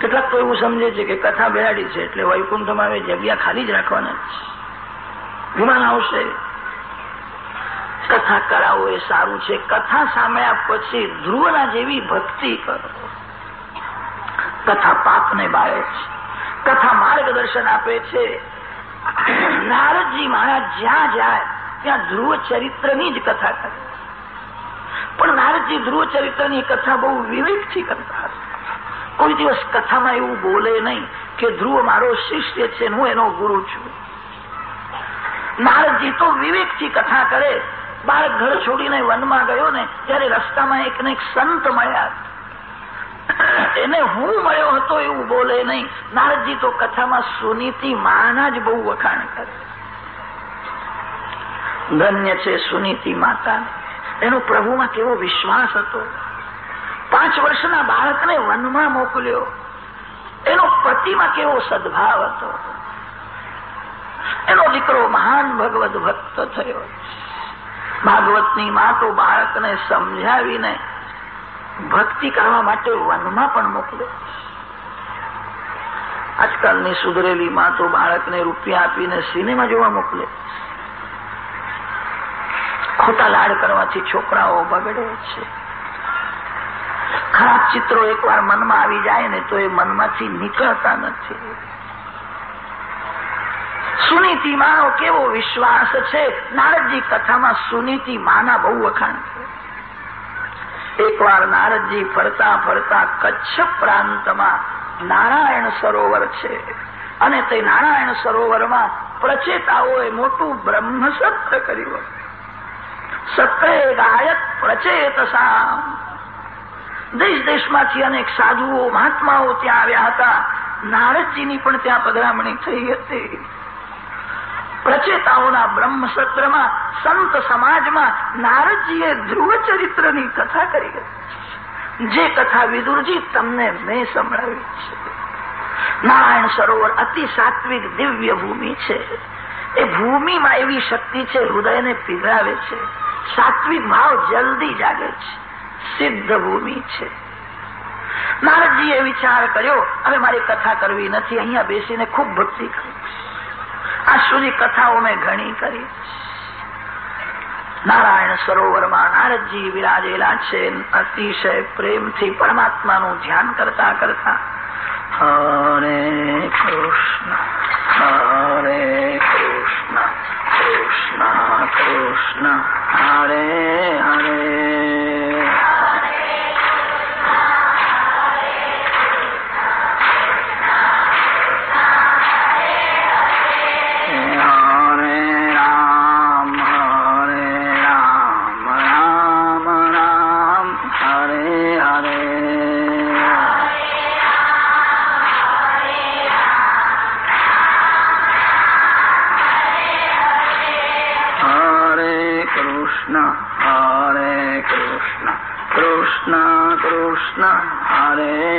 કેટલાક તો એવું સમજે છે કે કથા બેહાડી છે એટલે વૈકુંઠમાં જગ્યા ખાલી જ રાખવાના વિમાન આવશે. કથા કરાવો એ સારું છે. કથા સાંભળ્યા પછી ધ્રુવના જેવી ભક્તિ કરો. કથા પાપને બાળે છે. કથા માર્ગદર્શન આપે છે. નારદજી મહારાજ જ્યાં જાય, ત્યાં ધ્રુવ ચરિત્રની જ કથા કરે. પણ નારદજી ધ્રુવ ચરિત્રની કથા બહુ વિવેકથી કરતા હતા કોઈ દિવસ કથામાં એવું બોલે નહીં કે ધ્રુવ મારો શિષ્ય છે, હું એનો ગુરુ છું. નારદજી તો વિવેકથી કથા કરે. બાળક ઘર છોડીને વનમાં ગયો ને, ત્યારે રસ્તામાં એક ને એક સંત મળ્યા. એને હું મળ્યો હતો એવું બોલે નહીં. નારદજી તો કથામાં સુનીતિ માના જ બહુ વખાણ કરે. ધન્ય છે સુનીતિ માતા. એનો પ્રભુમાં કેવો વિશ્વાસ હતો. પાંચ વર્ષના બાળકને વનમાં મોકલ્યો. એનો પતિમાં કેવો સદભાવ હતો. એનો દીકરો મહાન ભગવત ભક્ત થયો. ભાગવતની માં તો બાળકને સમજાવીને ભક્તિ કરવા માટે વનમાં પણ મોકલે આજકાલની સુધરેલી માં તો બાળકને રૂપિયા આપીને સિનેમા જોવા મોકલે. ખોટા લાડ કરવાથી છોકરાઓ બગડે છે. ખરાબ ચિત્રો એકવાર મનમાં આવી જાય ને તો એ મનમાંથી નીકળતા નથી. સુનીતિ માનો કેવો વિશ્વાસ છે? નારદજી કથામાં સુનીતિ માના બહુ વખાણ છે. એકવાર નારદજી ફરતા ફરતા કચ્છ પ્રાંતમાં નારાયણ સરોવર છે અને તે નારાયણ સરોવરમાં પ્રચેતાઓએ મોટું બ્રહ્મસત્ર કર્યું સત્રે ગાયક પ્રચેતસા દેશ દેશમાંથી અનેક સાધુઓ, મહાત્માઓ ત્યાં આવ્યા હતા. નારદજીની પણ ત્યાં પધરામણી થઈ હતી. પ્રચેતાઓના બ્રહ્મસત્રમાં સંત સમાજમાં નારદજીએ ધ્રુવ ચરિત્રની કથા કરી હતી. જે કથા વિદુરજી તમને મેં સંભળાવી છે. નારાયણ સરોવર અતિ સાત્વિક દિવ્ય ભૂમિ છે. એ ભૂમિમાં એવી શક્તિ છે, હૃદયને પીગળાવે છે. સાત્વિક ભાવ જલ્દી જાગે છે. સિદ્ધ ભૂમિ છે. નારદજીએ વિચાર કર્યો, હવે મારી કથા કરવી નથી. અહીંયા બેસીને ખૂબ ભક્તિ કરી આ સુધી કથાઓ મેં ઘણી કરી નારાયણ સરોવરમાં નારદજી વિરાજેલા છે. અતિશય પ્રેમથી પરમાત્માનું ધ્યાન કરતા કરતા હરે કૃષ્ણ હરે કૃષ્ણ કૃષ્ણ કૃષ્ણ હરે હરે કૃષ્ણ હરે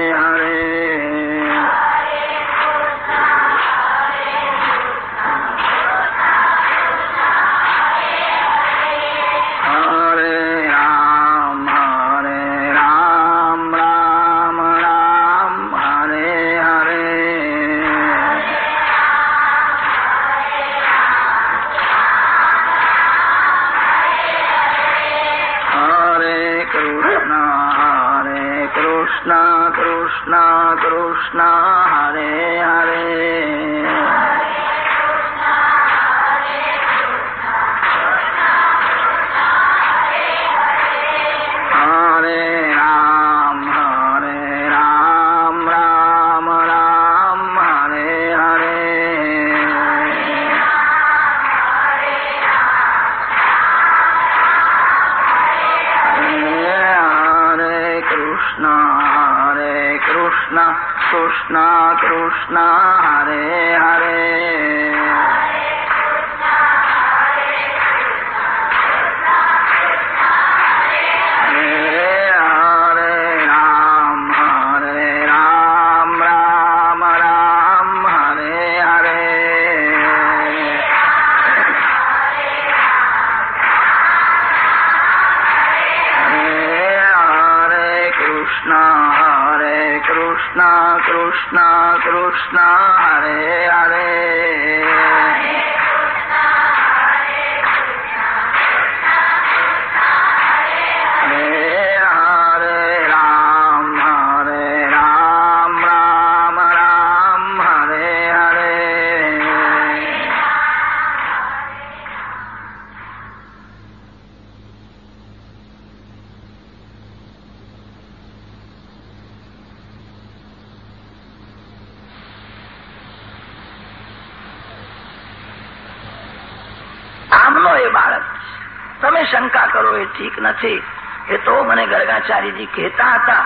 ઠીક નથી. એ તો મને ગરગાચાર્યજી કહેતા હતા.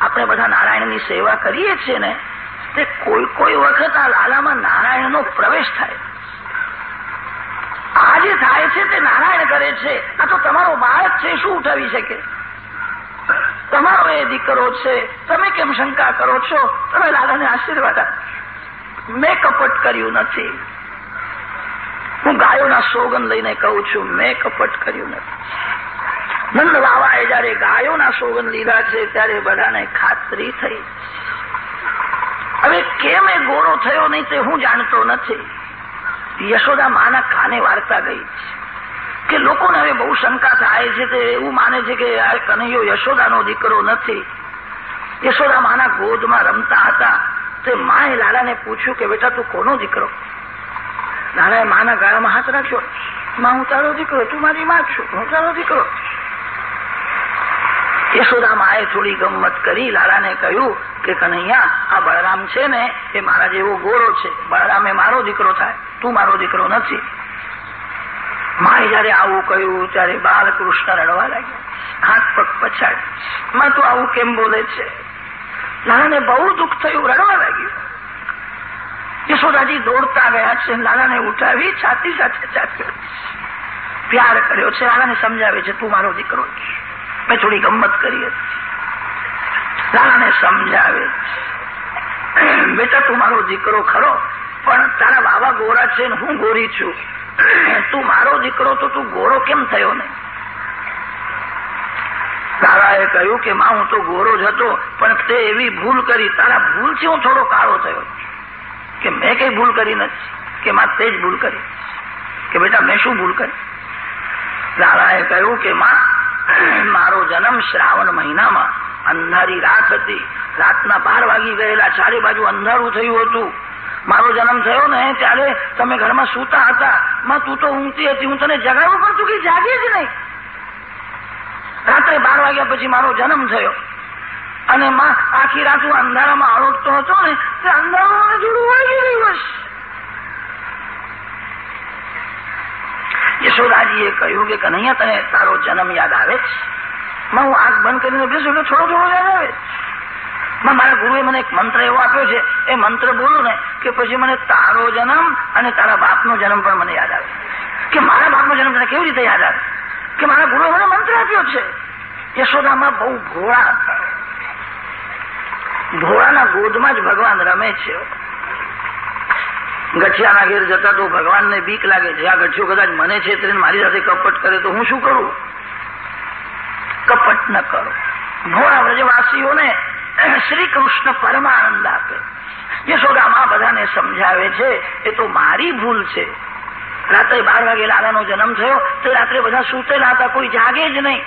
આપણે બધા નારાયણની સેવા કરીએ છીએ ને, તે કોઈ કોઈ વખત આ લાલામાં નારાયણનો પ્રવેશ થાય. આ જે થાય છે તે નારાયણ કરે છે. આ તો તમારો બાળક છે, શું ઉઠાવી શકે? તમારો એ દીકરો છે. તમે કેમ શંકા કરો છો? તમે લાલાને આશીર્વાદ આપો. મેં કપટ કર્યું નથી. હું ગાયોના સોગન લઈને કહું છું, મેં કપટ કર્યું નથી. નંદ બાબાએ જયારે ગાયોના સોગન લીધા છે, ત્યારે બધાને ખાતરી થઈ. હવે કેમ એ ગોરો થયો નહીં તે હું જાણતો નથી. યશોદા માના કાને વાર્તા ગઈ કે લોકોને હવે બહુ શંકા થાય છે તે એવું માને છે કે આ કનૈયો યશોદાનો દીકરો નથી. યશોદા માના ગોદમાં રમતા હતા. તે માએ લાલાને પૂછ્યું કે, બેટા, તું કોનો દીકરો? લાલાએ માના ગાળામાં હાથ રાખ્યો. માં, હું તારો દીકરો તું મારી માં છું. હું તારો દીકરો યશોદા માએ થોડી ગમત કરી, લાલાને કહ્યું કે, કનૈયા, આ બળરામ છે ને, એ મારા જેવો ગોરો છે. બળરામ મારો દીકરો થાય. તું મારો દીકરો નથી. માએ જયારે આવું કહ્યું, ત્યારે બાલકૃષ્ણ રડવા લાગ્યા. હાથ પગ પછાડમાં, તું આવું કેમ બોલે છે? લાલાને બહુ દુઃખ થયું, રડવા લાગ્યું. યશોદાજી દોડતા ગયા છે. લાલાને ઉઠાવી છાતી સાથે ચાપ્યો. પ્યાર કર્યો છે. લાલાને સમજાવે છે, તું મારો દીકરો છે. મેં થોડી ગમત કરી હતી. સમજાવે બેટા, તું મારો દીકરો ખરો, પણ તારા બાવા ગોરા છે ને હું ગોરી છું. તું મારો દીકરો તો તું ગોરો કેમ થયો ને તારાએ કહ્યું કે, માં, હું તો ગોરો જ હતો, પણ તે એવી ભૂલ કરી. તારા ભૂલથી હું થોડો કાળો થયો કે મેં કઈ ભૂલ કરી નથી, કે માં, તે જ ભૂલ કરી. કે બેટા, મેં શું ભૂલ કરી? તારાએ કહ્યું કે, માં મારો જન્મ શ્રાવણ મહિનામાં અંધારી રાત હતી. રાતના બાર વાગી ગયેલા, ચારે બાજુ અંધારું થયું હતું. મારો જન્મ થયો ને ત્યારે તમે ઘરમાં સૂતા હતા. માં, તું તો ઊંઘતી હતી. હું તને જગાડવું પણ તું કઈ જાગે જ નહીં? રાત્રે બાર વાગ્યા પછી મારો જન્મ થયો. અને માં, આખી રાત હું અંધારામાં આરોગતો હતો ને, તે અંધારું મને થોડું વાગી ગયું હશે યશોદાજીએ કહ્યું કે, કનૈયા, તને તારો જન્મ યાદ આવે છે માં, હું આંખ બંધ કરીને બેસું એટલે થોડો થોડો યાદ આવે. માં, મારા ગુરુએ મને એક મંત્ર એવો આપ્યો છે. એ મંત્ર બોલું ને કે પછી મને તારો જન્મ અને તારા બાપનો જન્મ પણ મને યાદ આવે. કે મારા બાપનો જન્મ તને કેવી રીતે યાદ આવે? કે મારા ગુરુએ મને મંત્ર આપ્યો છે. યશોદામાં બહુ ભોળા હતા. ભોળાના ગોદમાં જ ભગવાન રમે છે. ગઠિયાના ઘેર જતા તો ભગવાનને બીક લાગે છે. આ ગઠિયો કદાચ મને છેતરીને મારી સાથે કપટ કરે તો હું શું કરું? કપટ ન કરો. ભોળા વ્રજવાસીઓને શ્રી કૃષ્ણ પરમાનંદ આપે. યશોદામાં બધાને સમજાવે છે, એ તો મારી ભૂલ છે. રાત્રે બાર વાગે લાલાનો જન્મ થયો, તો રાત્રે બધા સૂતેલા હતા, કોઈ જાગે જ નહીં.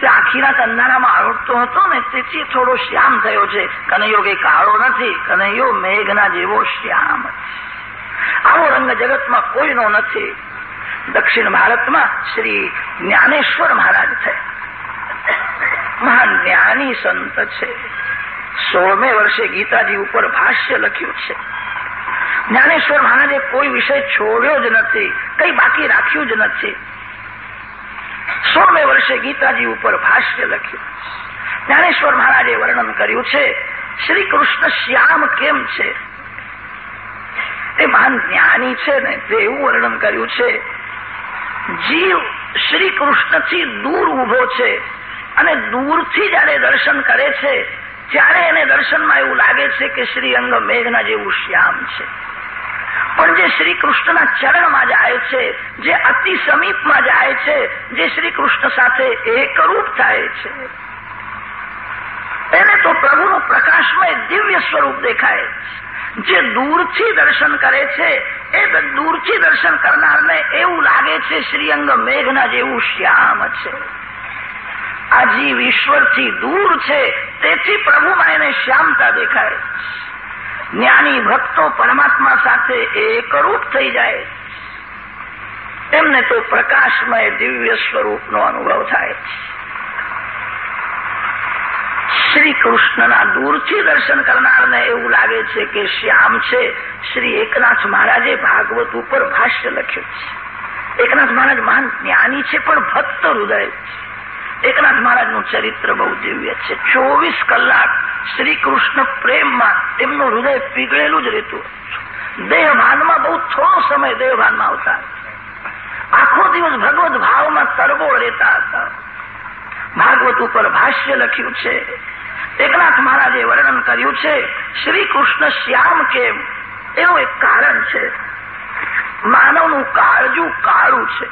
તે આખી રાત અંધારામાં આરોટતો હતો ને, તેથી થોડો શ્યામ થયો છે. કનૈયો કે કાળો નથી, કનૈયો મેઘના જેવો શ્યામ આવો રંગ જગતમાં કોઈનો નથી. દક્ષિણ ભારતમાં શ્રી જ્ઞાનેશ્વર મહારાજ છે. મહાન જ્ઞાની સંત છે. સોળમે વર્ષે ગીતાજી ઉપર ભાષ્ય લખ્યું છે. જ્ઞાનેશ્વર મહારાજે કોઈ વિષય છોડ્યો જ નથી, કઈ બાકી રાખ્યું જ નથી. સોળમે વર્ષે ગીતાજી ઉપર ભાષ્ય લખ્યું. જ્ઞાનેશ્વર મહારાજે વર્ણન કર્યું છે, શ્રી કૃષ્ણ શ્યામ કેમ છે? એ મહાન જ્ઞાની છે ને, તે એવું વર્ણન કર્યું છે, જીવ શ્રી કૃષ્ણથી દૂર ઊભો છે અને દૂરથી જયારે દર્શન કરે છે, ત્યારે એને દર્શનમાં એવું લાગે છે કે શ્રી અંગ મેઘના જેવું શ્યામ છે. પણ જે શ્રી કૃષ્ણના ચરણમાં જાય છે, જે અતિ સમીપમાં જાય છે, જે શ્રી કૃષ્ણ સાથે એકરૂપ થાય છે, એને તો પ્રભુનું પ્રકાશમય દિવ્ય સ્વરૂપ દેખાય. જે દૂરથી દર્શન કરે છે, એ દૂરથી દર્શન કરનારને એવું લાગે છે શ્રીઅંગ મેઘના જેવું શ્યામ છે. આ જીવ ઈશ્વરથી દૂર છે, તેથી પ્રભુમાં એને શ્યામતા દેખાય. જ્ઞાની ભક્તો પરમાત્મા સાથે એકરૂપ થઈ જાય. એમને તો પ્રકાશમય દિવ્ય સ્વરૂપનો અનુભવ થાય. છે શ્રી કૃષ્ણના દૂરથી દર્શન કરનારને એવું લાગે છે કે શ્યામ છે. શ્રી એકનાથ મહારાજે ભાગવત ઉપર ભાષ્ય લખ્યું છે. એકનાથ મહારાજ મહાન જ્ઞાની છે, પણ ભક્ત હૃદય એકનાથ મહારાજનું ચરિત્ર બહુ દિવ્ય છે. ચોવીસ કલાક શ્રી કૃષ્ણ પ્રેમમાં તેમનું હૃદય પીગળેલું જ રહેતું દેહભાનમાં બહુ થોડો સમય દેહભાનમાં આવતા આખો દિવસ ભગવત ભાવમાં તરબોળ રહેતા હતા. ભાગવત ઉપર ભાષ્ય લખ્યું છે એકનાથ મહારાજે વર્ણન કર્યું છે શ્રી કૃષ્ણ શ્યામ કેમ? એનું એક કારણ છે. માનવનું કાળજું કાળું છે.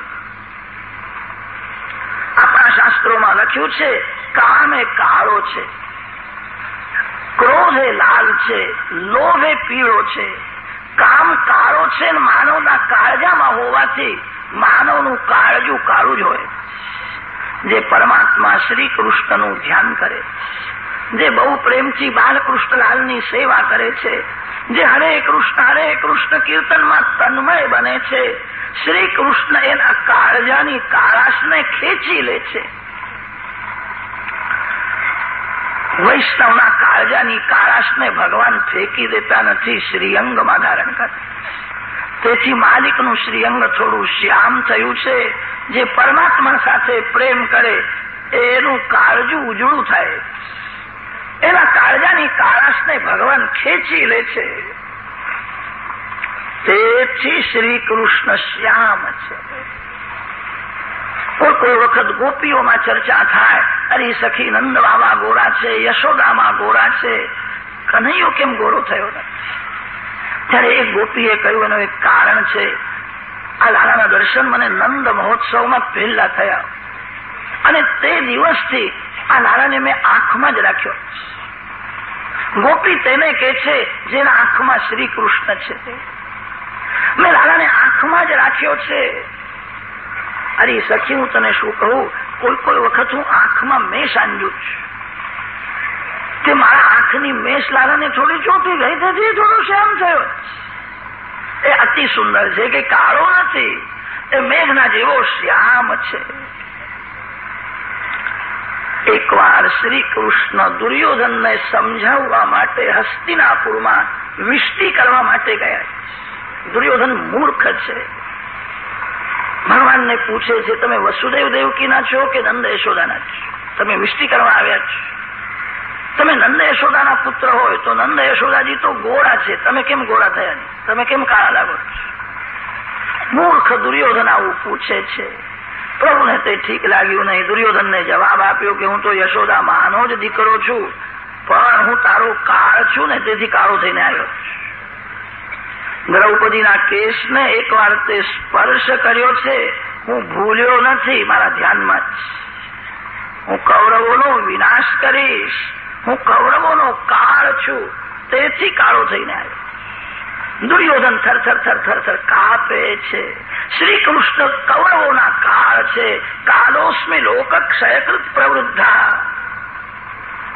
આપણા શાસ્ત્રોમાં લખ્યું છે, કામ એ કાળો છે. ક્રોધ એ લાલ છે, લોભ એ પીળો છે. કામ કાળો છે ને માનવના કાળજામાં હોવાથી માનવનું કાળજું કાળું જ હોય. જે પરમાત્મા શ્રી કૃષ્ણનું ધ્યાન કરે. જે બહુ પ્રેમથી બાલકૃષ્ણલાલની સેવા કરે છે, જે હરે કૃષ્ણ હરે કૃષ્ણ કીર્તનમાં તન્મય બને છે, શ્રી કૃષ્ણ એના કાળજાની કાળાશને ખેંચી લે છે. વૈષ્ણવના કાળજાની કાળાશને ભગવાન ફેંકી દેતા નથી, શ્રીઅંગમાં ધારણ કરે તેથી માલિકનું શ્રીઅંગ થોડું શ્યામ થયું છે, જે પરમાત્મા સાથે પ્રેમ કરે, એનું કાળજું ઉજળું થાય. એના કાળજાની કાળાશને ભગવાન ખેંચી લે છે. તેથી શ્રી કૃષ્ણ શ્યામ છે. કોઈ કોઈ વખત ગોપીઓમાં ચર્ચા થાય, અરે સખી નંદવામાં ગોરા છે, યશોદામાં ગોરા છે. કનૈયો કેમ ગોરો થયો નથી? ત્યારે એક ગોપીએ કહ્યું, એનું એક કારણ છે, આ લાલાના દર્શન મને નંદ મહોત્સવમાં પહેલા થયા. અને તે દિવસથી આ લાલાને મેં આંખમાં જ રાખ્યો. ગોપી તેને કે છે, જેના આંખમાં શ્રી કૃષ્ણ છે. મેં લાલાને આંખમાં જ રાખ્યો છે. અરે સખી, હું તને શું કહું? કોઈ કોઈ વખત હું આંખમાં મેષ આંજું છું તે મારા આંખની મેષ લાલાને થોડી ચોટી ગઈ, તેથી થોડો શ્યામ થયો. એ અતિ સુંદર છે કે કાળો નથી, એ મેઘના જેવો શ્યામ છે. એકવાર શ્રી કૃષ્ણ દુર્યોધનને સમજાવવા માટે હસ્તિનાપુરમાં વિષ્ટિ કરવા માટે ગયા. દુર્યોધન મૂર્ખ છે. ભગવાનને પૂછે છે, તમે વસુદેવ દેવકીના છો કે નંદ યશોદાના છો? તમે વિષ્ટિ કરવા આવ્યા છો. તમે નંદ યશોદાના પુત્ર હોય તો નંદ યશોદાજી તો ગોળા છે. તમે કેમ ગોળા થયા તમે કેમ કાળા લાગો મૂર્ખ દુર્યોધન આવું પૂછે છે. પ્રભુને તે ઠીક લાગ્યું નહીં. દુર્યોધનને જવાબ આપ્યો કે હું તો યશોદા માનો જ દીકરો છું, પણ હું તારો કાળ છું ને તેથી કાળો થઈને આવ્યો. દ્રૌપદીના કેસને એકવાર તે સ્પર્શ કર્યો છે, હું ભૂલ્યો નથી, મારા ધ્યાનમાં જ. હું કૌરવોનો વિનાશ કરીશ, હું કૌરવોનો કાળ છું, તેથી કાળો થઈને આવ્યો. દુર્યોધન થર થર થર થર થર કાપે છે. શ્રી કૃષ્ણ કૌરવોના કાળ છે. કાલોસ્મી લોક ક્ષયકૃત પ્રવૃદ્ધા.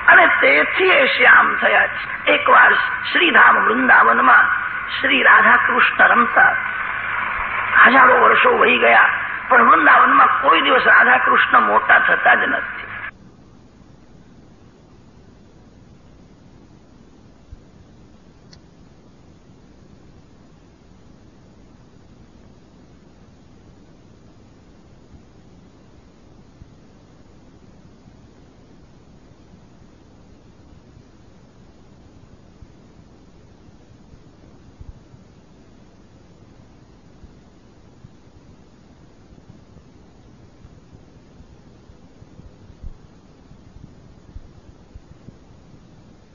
અને તેથી એ શ્યામ થયા છે. એકવાર શ્રીધામ વૃંદાવનમાં શ્રી રાધા કૃષ્ણ રમતા. હજારો વર્ષો વહી ગયા. પણ વૃંદાવનમાં કોઈ દિવસ રાધા કૃષ્ણ મોટા થતા જ નથી.